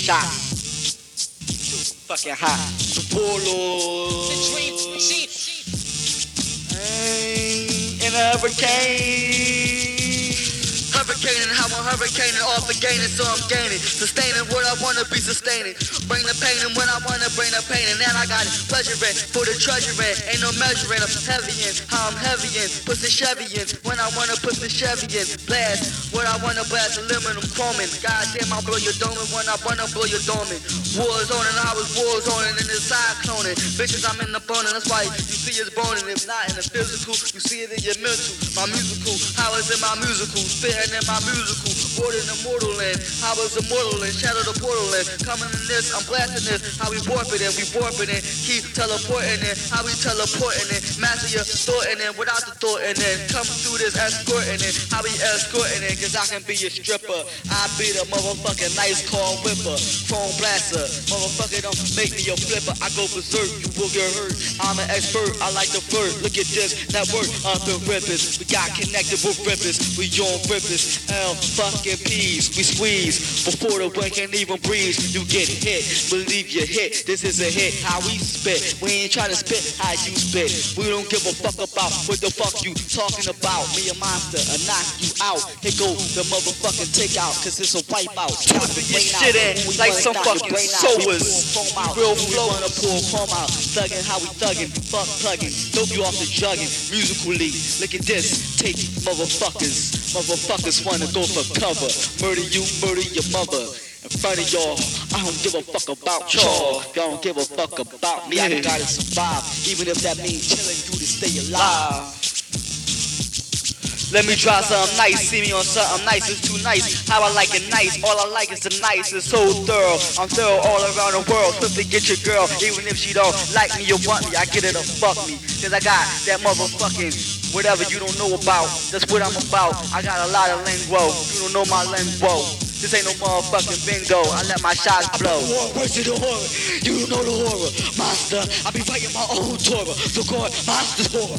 shot. Too fucking hot. Polo. In a hurricane. Hurricaning, how I'm hurricaning, off the gaining, so I'm gaining. Sustaining what I wanna be sustaining. Bring the pain in when I wanna bring the pain. And then I got it pleasuring for the treasuring. Ain't no measuring, I'm heavy in. How I'm heavy in. Put the Chevy in when I wanna put Chevy in. Blast what I wanna blast, aluminum chroming. Goddamn, I'll blow your dome when I wanna blow your dome. Wars on zoning, I was wars on zoning in the side cycloning. Bitches, I'm in the boning, that's why you see it's boning. If not in the physical, you see it in your mental. My musical, it my musical? Spitting in my musical, born in immortal land. How is immortal and shadow the portal land. Coming in this, I'm blasting this. How we warp it we warp it. Keep teleporting it, how we teleporting it, Master your thought in it without the thought in it. Come through this escorting it, how we escorting it. Cause I can be a stripper. I be the motherfucking nice car whipper. Chrome blaster. Motherfucker don't make me a flipper. I go berserk, you will get hurt. I'm an expert, I like to flirt. Look at this, network up in rippers. We got connected with rippers. We on rippers. L fucking. We squeeze before the wind can even breathe. You get hit, believe you hit. This is a hit. How we spit. We ain't trying to spit how you spit. We don't give a fuck about what the fuck you talking about. Me a monster, I knock you out. Here go the motherfucking takeout, cause it's a wipeout. Chopping your shit in like some fucking sowers. Real flow on the pool, palm out. Thugging how we thugging, fuck plugging. Dope you off the jugging. Musically, look at this. Take motherfuckers. Motherfuckers wanna go for cover. Murder you, murder your mother. In front of y'all, I don't give a fuck about y'all. Y'all don't give a fuck about me. I gotta survive, even if that means killing you to stay alive. Let me try something nice, see me on something nice, it's too nice. How I like it nice, all I like is the nice, it's so thorough. I'm thorough all around the world, swiftly get your girl, even if she don't like me or want me, I get her to fuck me. Cause I got that motherfucking whatever you don't know about, that's what I'm about. I got a lot of lingo, you don't know my lingo. This ain't no motherfucking bingo. I let my shots blow. Words to the horror, you don't know the horror. Monster, I be writing my own Torah. The God, monster's horror.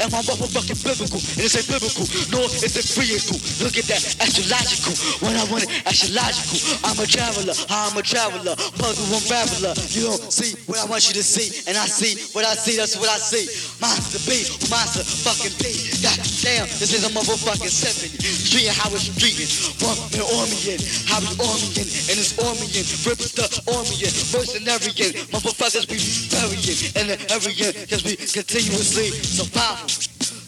And my motherfucking biblical, and it's ain't biblical, nor is it vehicle. Look at that, astrological. When I want it, astrological. I'm a traveler, I'm a traveler, puzzle unraveler. You don't see what I want you to see, and I see what I see, that's what I see. Monster B, monster fucking B. God damn, this is a motherfucking symphony. Streeting how it's streeting, one and Ormian, how we Ormian, and it's Ormian, rips the Ormian, mercenarian, motherfuckers we burying, and the Aryan, cause we continuously survival.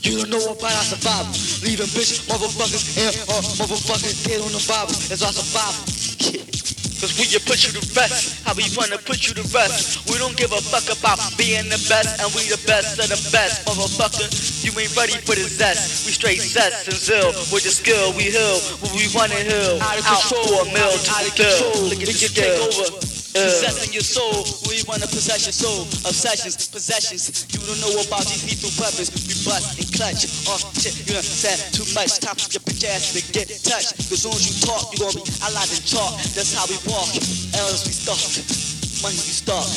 You don't know about our survival. Leaving bitch motherfuckers and uh, motherfuckers dead on the Bible. That's our survival. Cause we you put you to rest, how we wanna put you to rest. We don't give a fuck about being the best, and we the best of the best, motherfucker. You ain't ready for the zest. We straight zest and zill with the skill. We heal what we wanna heal. Out of Out control, for a mill to the. Look at They the can skill. take over. Uh. Possessing your soul, we wanna possess your soul. Obsessions, possessions. You don't know about these lethal weapons. We bust and clutch. Oh shit, you done said too much. Time for your bitch ass to get touched. Cause soon as you talk, you gonna be allied and chalk. That's how we walk. Else we stalk. Money we stalk.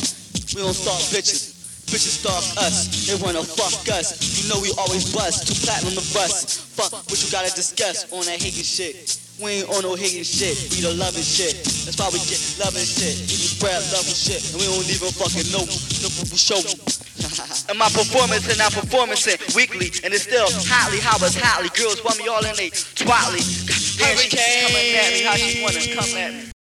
We don't stalk bitches. Bitches stalk us. They wanna fuck us. You know we always bust. Two platinum the bust. Fuck what you gotta discuss on that hating shit. We ain't on no hating shit, we the loving shit. That's why we get loving shit. We spread love and shit, and we don't even fucking know. No people show. And my performance and I'm performing weekly, and it's still hotly how it's hotly. Girls want me all in they twatly. Damn, she's coming at me how she wanna come at me.